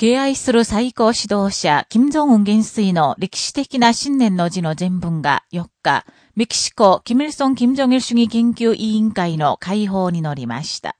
敬愛する最高指導者、金正恩元帥の歴史的な信念の字の全文が4日、メキシコ、キム・ルソン・キム・ジョギル主義研究委員会の会報に載りました。